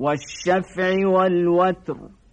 والشفع والوتر.